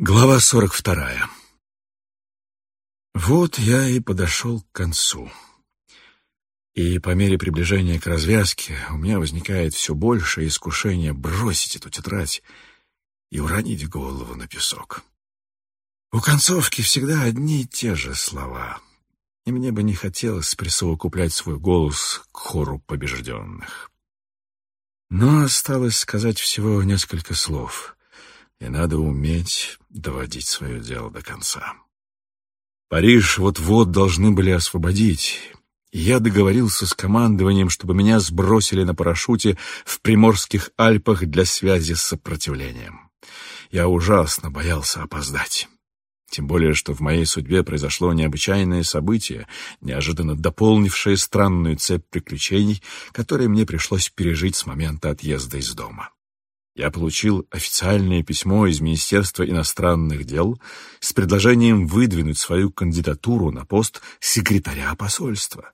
Глава сорок вторая. Вот я и подошел к концу. И по мере приближения к развязке у меня возникает все больше искушение бросить эту тетрадь и уронить голову на песок. У концовки всегда одни и те же слова, и мне бы не хотелось присовокуплять свой голос к хору побежденных. Но осталось сказать всего несколько слов — и надо уметь доводить свое дело до конца. Париж вот-вот должны были освободить, я договорился с командованием, чтобы меня сбросили на парашюте в Приморских Альпах для связи с сопротивлением. Я ужасно боялся опоздать. Тем более, что в моей судьбе произошло необычайное событие, неожиданно дополнившее странную цепь приключений, которые мне пришлось пережить с момента отъезда из дома я получил официальное письмо из Министерства иностранных дел с предложением выдвинуть свою кандидатуру на пост секретаря посольства.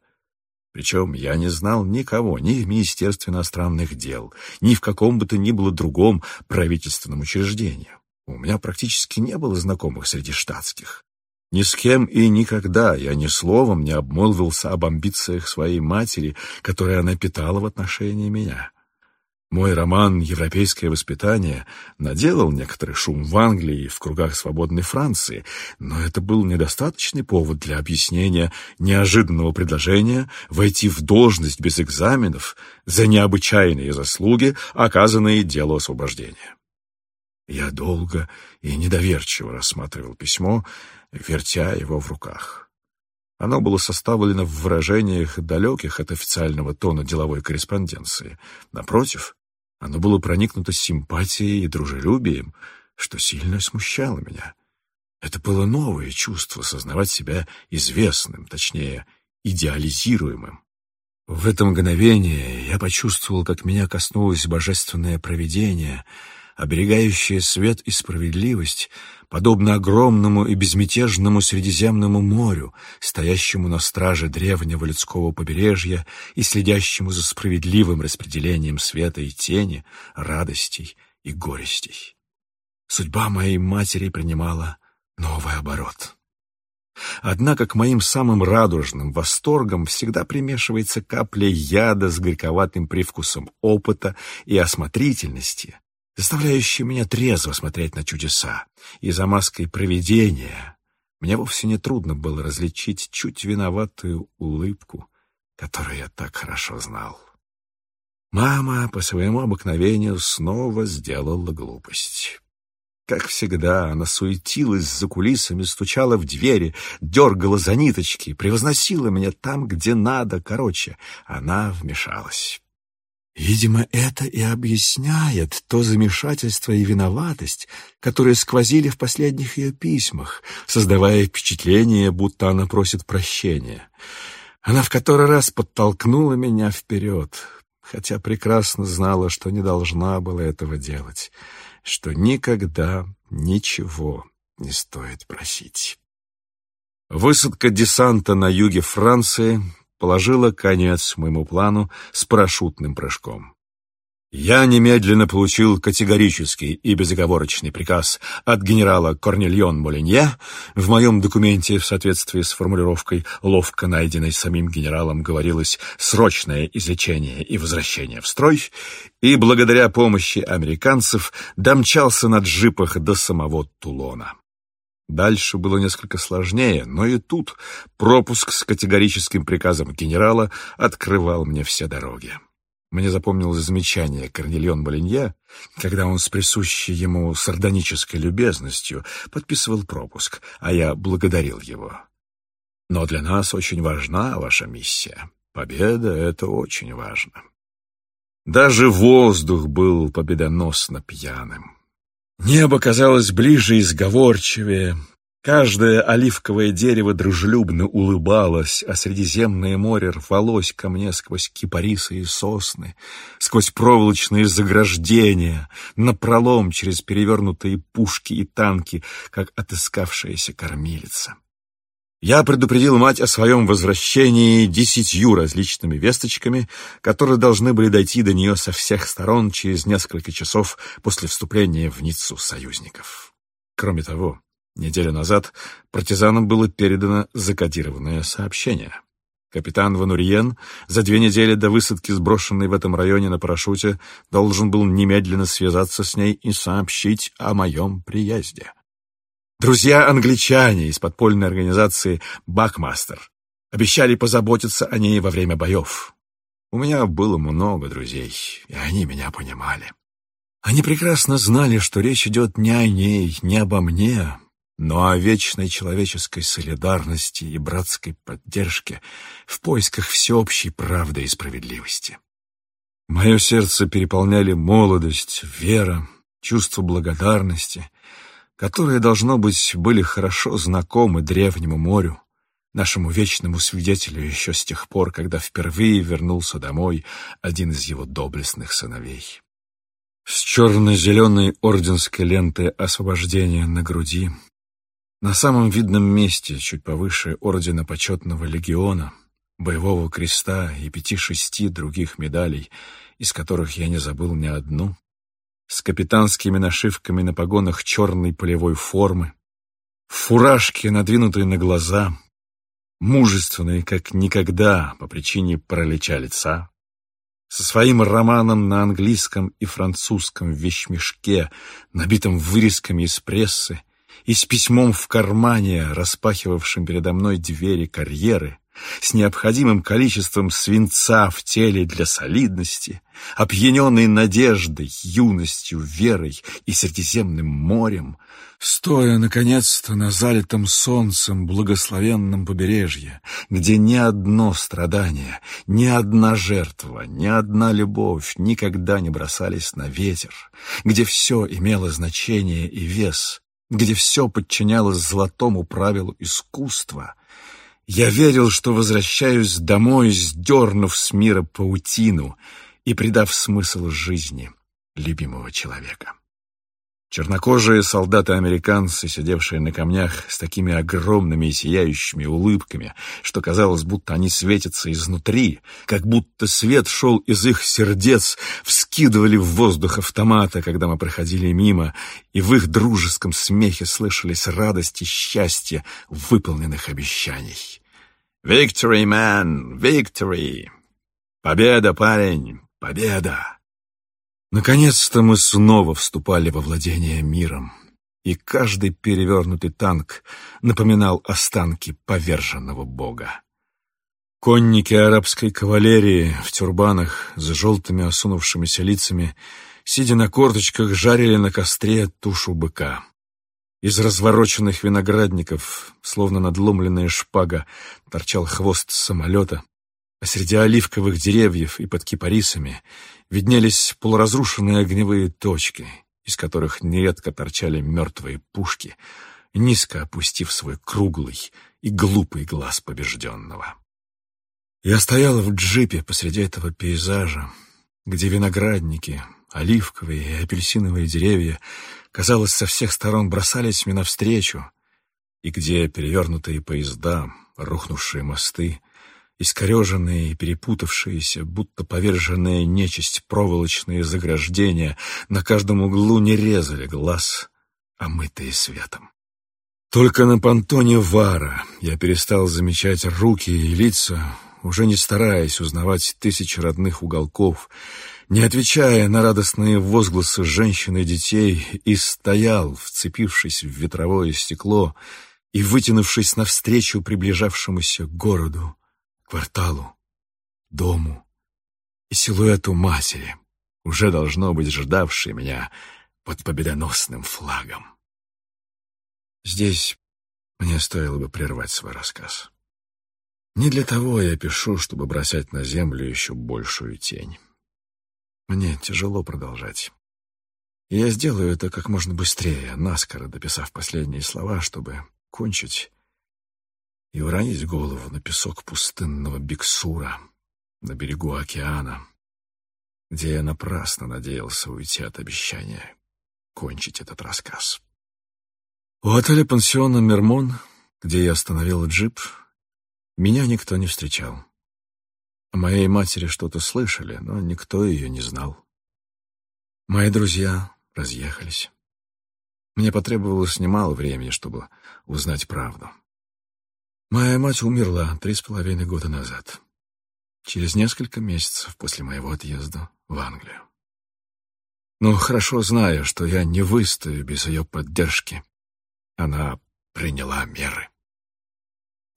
Причем я не знал никого ни в Министерстве иностранных дел, ни в каком бы то ни было другом правительственном учреждении. У меня практически не было знакомых среди штатских. Ни с кем и никогда я ни словом не обмолвился об амбициях своей матери, которые она питала в отношении меня. Мой роман «Европейское воспитание» наделал некоторый шум в Англии и в кругах свободной Франции, но это был недостаточный повод для объяснения неожиданного предложения войти в должность без экзаменов за необычайные заслуги, оказанные делу освобождения. Я долго и недоверчиво рассматривал письмо, вертя его в руках. Оно было составлено в выражениях далеких от официального тона деловой корреспонденции. Напротив, оно было проникнуто симпатией и дружелюбием, что сильно смущало меня. Это было новое чувство сознавать себя известным, точнее, идеализируемым. В это мгновение я почувствовал, как меня коснулось божественное провидение — оберегающая свет и справедливость, подобно огромному и безмятежному Средиземному морю, стоящему на страже древнего людского побережья и следящему за справедливым распределением света и тени, радостей и горестей. Судьба моей матери принимала новый оборот. Однако к моим самым радужным восторгам всегда примешивается капля яда с горьковатым привкусом опыта и осмотрительности, заставляющий меня трезво смотреть на чудеса, и за маской провидения мне вовсе не трудно было различить чуть виноватую улыбку, которую я так хорошо знал. Мама по своему обыкновению снова сделала глупость. Как всегда, она суетилась за кулисами, стучала в двери, дергала за ниточки, превозносила меня там, где надо. Короче, она вмешалась. Видимо, это и объясняет то замешательство и виноватость, которые сквозили в последних ее письмах, создавая впечатление, будто она просит прощения. Она в который раз подтолкнула меня вперед, хотя прекрасно знала, что не должна была этого делать, что никогда ничего не стоит просить. Высадка десанта на юге Франции положила конец моему плану с парашютным прыжком. Я немедленно получил категорический и безоговорочный приказ от генерала Корнельон Молинье. В моем документе в соответствии с формулировкой, ловко найденной самим генералом, говорилось «срочное излечение и возвращение в строй», и благодаря помощи американцев домчался на джипах до самого Тулона. Дальше было несколько сложнее, но и тут пропуск с категорическим приказом генерала открывал мне все дороги. Мне запомнилось замечание Корнельон Болинья, когда он с присущей ему сардонической любезностью подписывал пропуск, а я благодарил его. Но для нас очень важна ваша миссия. Победа — это очень важно. Даже воздух был победоносно пьяным. Небо казалось ближе и сговорчивее. Каждое оливковое дерево дружелюбно улыбалось, а Средиземное море рвалось ко мне сквозь кипарисы и сосны, сквозь проволочные заграждения, напролом через перевернутые пушки и танки, как отыскавшаяся кормилица. Я предупредил мать о своем возвращении десятью различными весточками, которые должны были дойти до нее со всех сторон через несколько часов после вступления в Ниццу союзников. Кроме того, неделю назад партизанам было передано закодированное сообщение. Капитан Ванурьен за две недели до высадки, сброшенной в этом районе на парашюте, должен был немедленно связаться с ней и сообщить о моем приезде. Друзья-англичане из подпольной организации «Бакмастер» обещали позаботиться о ней во время боев. У меня было много друзей, и они меня понимали. Они прекрасно знали, что речь идет не о ней, не обо мне, но о вечной человеческой солидарности и братской поддержке в поисках всеобщей правды и справедливости. Мое сердце переполняли молодость, вера, чувство благодарности, которые, должно быть, были хорошо знакомы древнему морю, нашему вечному свидетелю еще с тех пор, когда впервые вернулся домой один из его доблестных сыновей. С черно-зеленой орденской лентой освобождения на груди, на самом видном месте, чуть повыше ордена почетного легиона, боевого креста и пяти-шести других медалей, из которых я не забыл ни одну, с капитанскими нашивками на погонах черной полевой формы, фуражки, надвинутые на глаза, мужественные, как никогда, по причине паралича лица, со своим романом на английском и французском вещмешке, набитым вырезками из прессы, и с письмом в кармане, распахивавшим передо мной двери карьеры, с необходимым количеством свинца в теле для солидности, опьяненный надеждой, юностью, верой и Средиземным морем, стоя, наконец-то, на залитом солнцем благословенном побережье, где ни одно страдание, ни одна жертва, ни одна любовь никогда не бросались на ветер, где все имело значение и вес, где все подчинялось золотому правилу искусства — я верил, что возвращаюсь домой, сдернув с мира паутину и придав смысл жизни любимого человека. Чернокожие солдаты-американцы, сидевшие на камнях с такими огромными и сияющими улыбками, что казалось, будто они светятся изнутри, как будто свет шел из их сердец, вскидывали в воздух автоматы, когда мы проходили мимо, и в их дружеском смехе слышались радость и счастье выполненных обещаний. «Victory, man! Victory! Победа, парень! Победа!» Наконец-то мы снова вступали во владение миром, и каждый перевернутый танк напоминал останки поверженного бога. Конники арабской кавалерии в тюрбанах с желтыми осунувшимися лицами, сидя на корточках, жарили на костре тушу быка. Из развороченных виноградников, словно надломленная шпага, торчал хвост самолета, а среди оливковых деревьев и под кипарисами виднелись полуразрушенные огневые точки, из которых нередко торчали мертвые пушки, низко опустив свой круглый и глупый глаз побежденного. Я стоял в джипе посреди этого пейзажа, где виноградники, оливковые и апельсиновые деревья, казалось, со всех сторон бросались мне навстречу, и где перевернутые поезда, рухнувшие мосты — искореженные и перепутавшиеся, будто поверженная нечисть проволочные заграждения, на каждом углу не резали глаз, омытые светом. Только на понтоне Вара я перестал замечать руки и лица, уже не стараясь узнавать тысячи родных уголков, не отвечая на радостные возгласы женщин и детей, и стоял, вцепившись в ветровое стекло и вытянувшись навстречу приближавшемуся городу, кварталу, дому и силуэту матери, уже должно быть ждавшей меня под победоносным флагом. Здесь мне стоило бы прервать свой рассказ. Не для того я пишу, чтобы бросать на землю еще большую тень. Мне тяжело продолжать. Я сделаю это как можно быстрее, наскоро дописав последние слова, чтобы кончить и уронить голову на песок пустынного Биксура на берегу океана, где я напрасно надеялся уйти от обещания кончить этот рассказ. У отеля пансиона «Мермон», где я остановил джип, меня никто не встречал. О моей матери что-то слышали, но никто ее не знал. Мои друзья разъехались. Мне потребовалось немало времени, чтобы узнать правду. Моя мать умерла три с половиной года назад, через несколько месяцев после моего отъезда в Англию. Но хорошо зная, что я не выстою без ее поддержки, она приняла меры.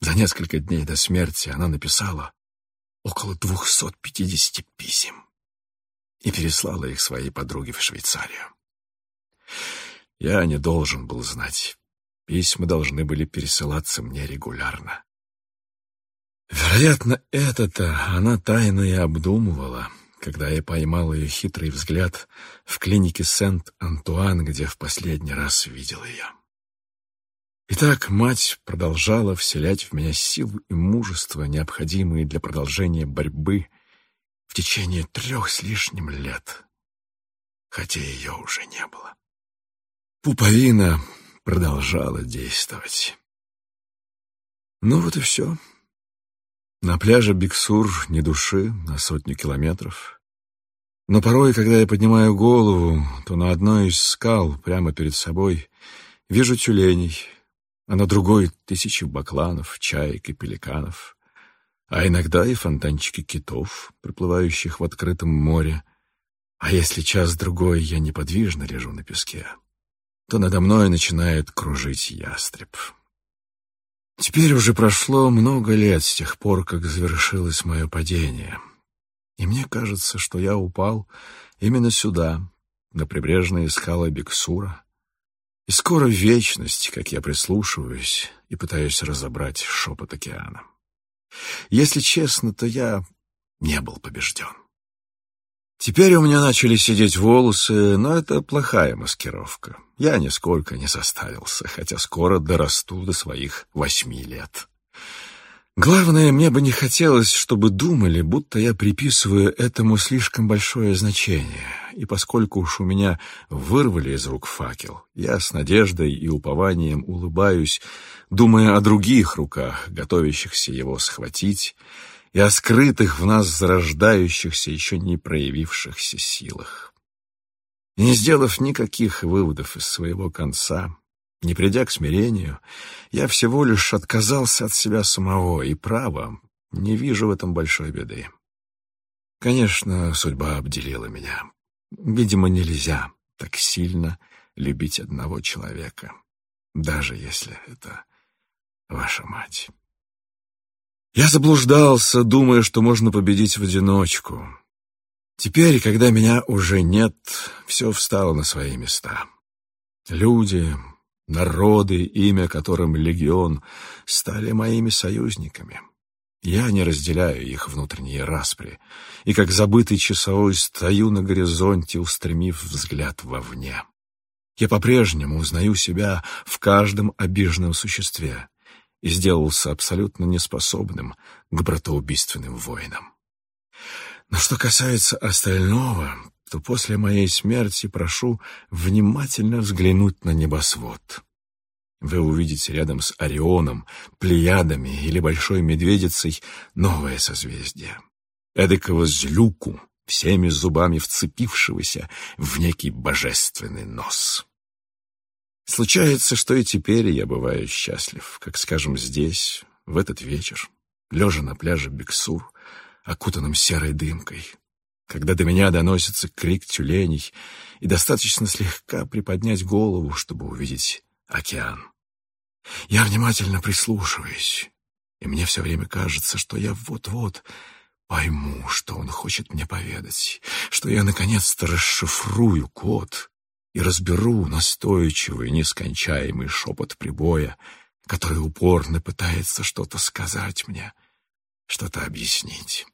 За несколько дней до смерти она написала около 250 писем и переслала их своей подруге в Швейцарию. Я не должен был знать. Письма должны были пересылаться мне регулярно. Вероятно, это-то она тайно и обдумывала, когда я поймал ее хитрый взгляд в клинике Сент-Антуан, где в последний раз видел ее. Итак, мать продолжала вселять в меня силу и мужество, необходимые для продолжения борьбы в течение трех с лишним лет, хотя ее уже не было. Пуповина продолжала действовать. Ну вот и все. На пляже Биксур ни души на сотню километров. Но порой, когда я поднимаю голову, то на одной из скал прямо перед собой вижу тюленей, а на другой — тысячи бакланов, чаек и пеликанов, а иногда и фонтанчики китов, проплывающих в открытом море. А если час-другой я неподвижно лежу на песке, то надо мной начинает кружить ястреб. Теперь уже прошло много лет с тех пор, как завершилось мое падение, и мне кажется, что я упал именно сюда, на прибрежные скалы Биксура, и скоро вечность, как я прислушиваюсь и пытаюсь разобрать шепот океана. Если честно, то я не был побежден. Теперь у меня начали сидеть волосы, но это плохая маскировка. Я нисколько не составился, хотя скоро дорасту до своих восьми лет. Главное, мне бы не хотелось, чтобы думали, будто я приписываю этому слишком большое значение. И поскольку уж у меня вырвали из рук факел, я с надеждой и упованием улыбаюсь, думая о других руках, готовящихся его схватить, и о скрытых в нас зарождающихся, еще не проявившихся силах. И не сделав никаких выводов из своего конца, не придя к смирению, я всего лишь отказался от себя самого, и право, не вижу в этом большой беды. Конечно, судьба обделила меня. Видимо, нельзя так сильно любить одного человека, даже если это ваша мать. Я заблуждался, думая, что можно победить в одиночку. Теперь, когда меня уже нет, все встало на свои места. Люди, народы, имя которым легион, стали моими союзниками. Я не разделяю их внутренние распри, и как забытый часовой стою на горизонте, устремив взгляд вовне. Я по-прежнему узнаю себя в каждом обиженном существе, и сделался абсолютно неспособным к братоубийственным войнам. Но что касается остального, то после моей смерти прошу внимательно взглянуть на небосвод. Вы увидите рядом с Орионом, Плеядами или Большой Медведицей новое созвездие. Эдакого злюку, всеми зубами вцепившегося в некий божественный нос. Случается, что и теперь я бываю счастлив, как, скажем, здесь, в этот вечер, лежа на пляже Бексур, окутанном серой дымкой, когда до меня доносится крик тюленей, и достаточно слегка приподнять голову, чтобы увидеть океан. Я внимательно прислушиваюсь, и мне все время кажется, что я вот-вот пойму, что он хочет мне поведать, что я наконец-то расшифрую код, и разберу настойчивый, нескончаемый шепот прибоя, который упорно пытается что-то сказать мне, что-то объяснить.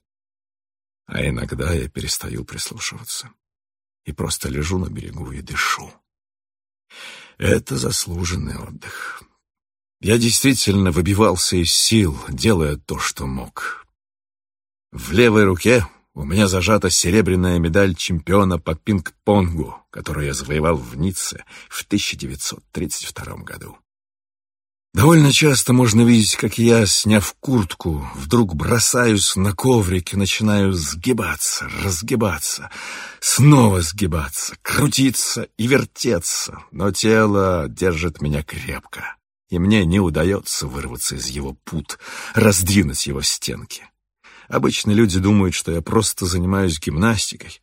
А иногда я перестаю прислушиваться и просто лежу на берегу и дышу. Это заслуженный отдых. Я действительно выбивался из сил, делая то, что мог. В левой руке у меня зажата серебряная медаль чемпиона по пинг-понгу, которую я завоевал в Ницце в 1932 году. Довольно часто можно видеть, как я, сняв куртку, вдруг бросаюсь на коврик и начинаю сгибаться, разгибаться, снова сгибаться, крутиться и вертеться, но тело держит меня крепко, и мне не удается вырваться из его пут, раздвинуть его стенки. Обычно люди думают, что я просто занимаюсь гимнастикой,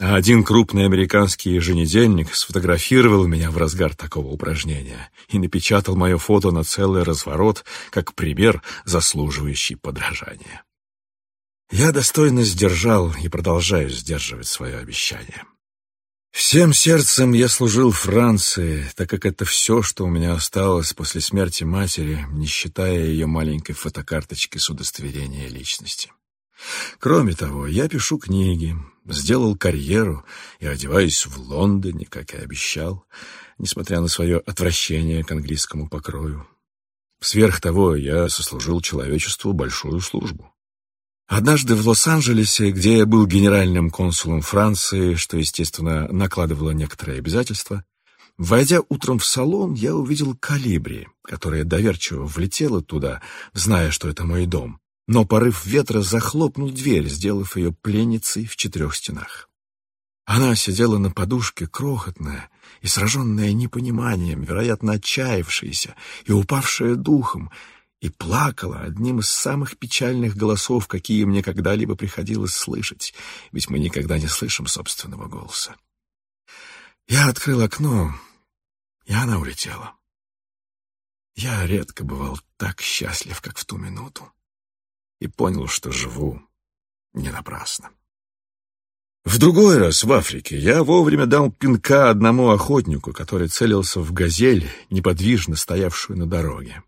а один крупный американский еженедельник сфотографировал меня в разгар такого упражнения и напечатал мое фото на целый разворот, как пример, заслуживающий подражания. Я достойно сдержал и продолжаю сдерживать свое обещание. Всем сердцем я служил Франции, так как это все, что у меня осталось после смерти матери, не считая ее маленькой фотокарточки с удостоверения личности. Кроме того, я пишу книги, сделал карьеру и одеваюсь в Лондоне, как и обещал, несмотря на свое отвращение к английскому покрою. Сверх того, я сослужил человечеству большую службу. Однажды в Лос-Анджелесе, где я был генеральным консулом Франции, что, естественно, накладывало некоторые обязательства, войдя утром в салон, я увидел калибри, которая доверчиво влетела туда, зная, что это мой дом, но порыв ветра захлопнул дверь, сделав ее пленницей в четырех стенах. Она сидела на подушке, крохотная и сраженная непониманием, вероятно, отчаявшаяся и упавшая духом, и плакала одним из самых печальных голосов, какие мне когда-либо приходилось слышать, ведь мы никогда не слышим собственного голоса. Я открыл окно, и она улетела. Я редко бывал так счастлив, как в ту минуту и понял, что живу не напрасно. В другой раз в Африке я вовремя дал пинка одному охотнику, который целился в газель, неподвижно стоявшую на дороге.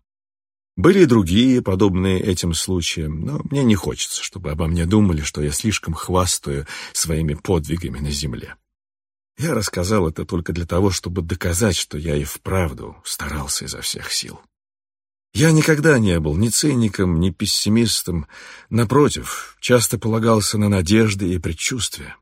Были и другие, подобные этим случаям, но мне не хочется, чтобы обо мне думали, что я слишком хвастаю своими подвигами на земле. Я рассказал это только для того, чтобы доказать, что я и вправду старался изо всех сил. Я никогда не был ни циником, ни пессимистом. Напротив, часто полагался на надежды и предчувствия.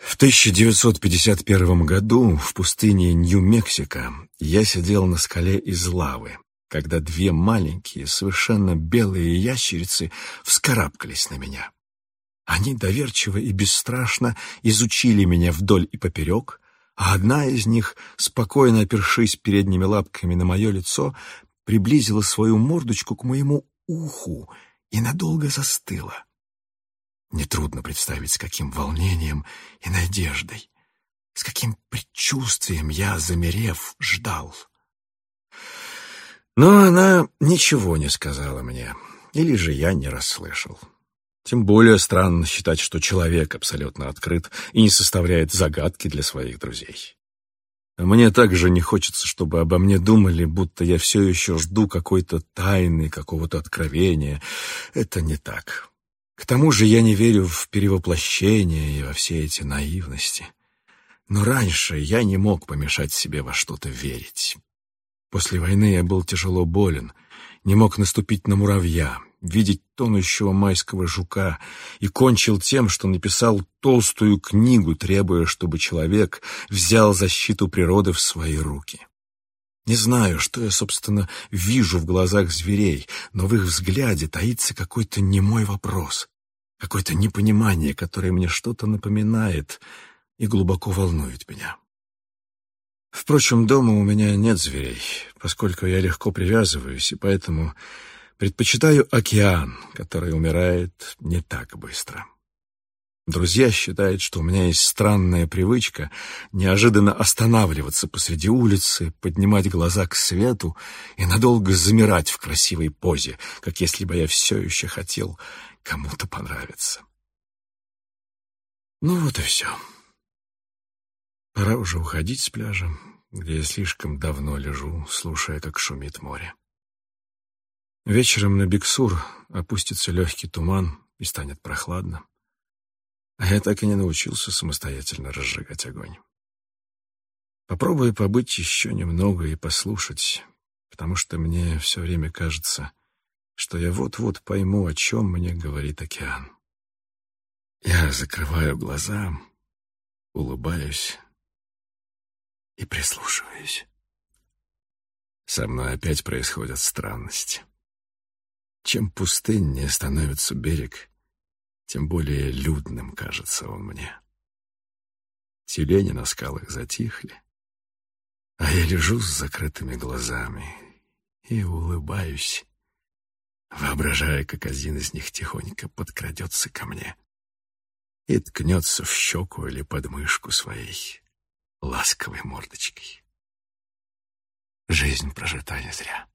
В 1951 году в пустыне Нью-Мексико я сидел на скале из лавы, когда две маленькие, совершенно белые ящерицы вскарабкались на меня. Они доверчиво и бесстрашно изучили меня вдоль и поперек, а одна из них, спокойно опершись передними лапками на мое лицо, приблизила свою мордочку к моему уху и надолго застыла. Нетрудно представить, с каким волнением и надеждой, с каким предчувствием я, замерев, ждал. Но она ничего не сказала мне, или же я не расслышал. Тем более странно считать, что человек абсолютно открыт и не составляет загадки для своих друзей. Мне также не хочется, чтобы обо мне думали, будто я все еще жду какой-то тайны, какого-то откровения. Это не так. К тому же я не верю в перевоплощение и во все эти наивности. Но раньше я не мог помешать себе во что-то верить. После войны я был тяжело болен, не мог наступить на муравья, видеть тонущего майского жука и кончил тем, что написал толстую книгу, требуя, чтобы человек взял защиту природы в свои руки. Не знаю, что я, собственно, вижу в глазах зверей, но в их взгляде таится какой-то немой вопрос, какое-то непонимание, которое мне что-то напоминает и глубоко волнует меня. Впрочем, дома у меня нет зверей, поскольку я легко привязываюсь, и поэтому Предпочитаю океан, который умирает не так быстро. Друзья считают, что у меня есть странная привычка неожиданно останавливаться посреди улицы, поднимать глаза к свету и надолго замирать в красивой позе, как если бы я все еще хотел кому-то понравиться. Ну вот и все. Пора уже уходить с пляжа, где я слишком давно лежу, слушая, как шумит море. Вечером на Биксур опустится легкий туман и станет прохладно. А я так и не научился самостоятельно разжигать огонь. Попробую побыть еще немного и послушать, потому что мне все время кажется, что я вот-вот пойму, о чем мне говорит океан. Я закрываю глаза, улыбаюсь и прислушиваюсь. Со мной опять происходят странности. Чем пустыннее становится берег, тем более людным кажется он мне. Тюлени на скалах затихли, а я лежу с закрытыми глазами и улыбаюсь, воображая, как один из них тихонько подкрадется ко мне и ткнется в щеку или подмышку своей ласковой мордочкой. Жизнь прожита не зря.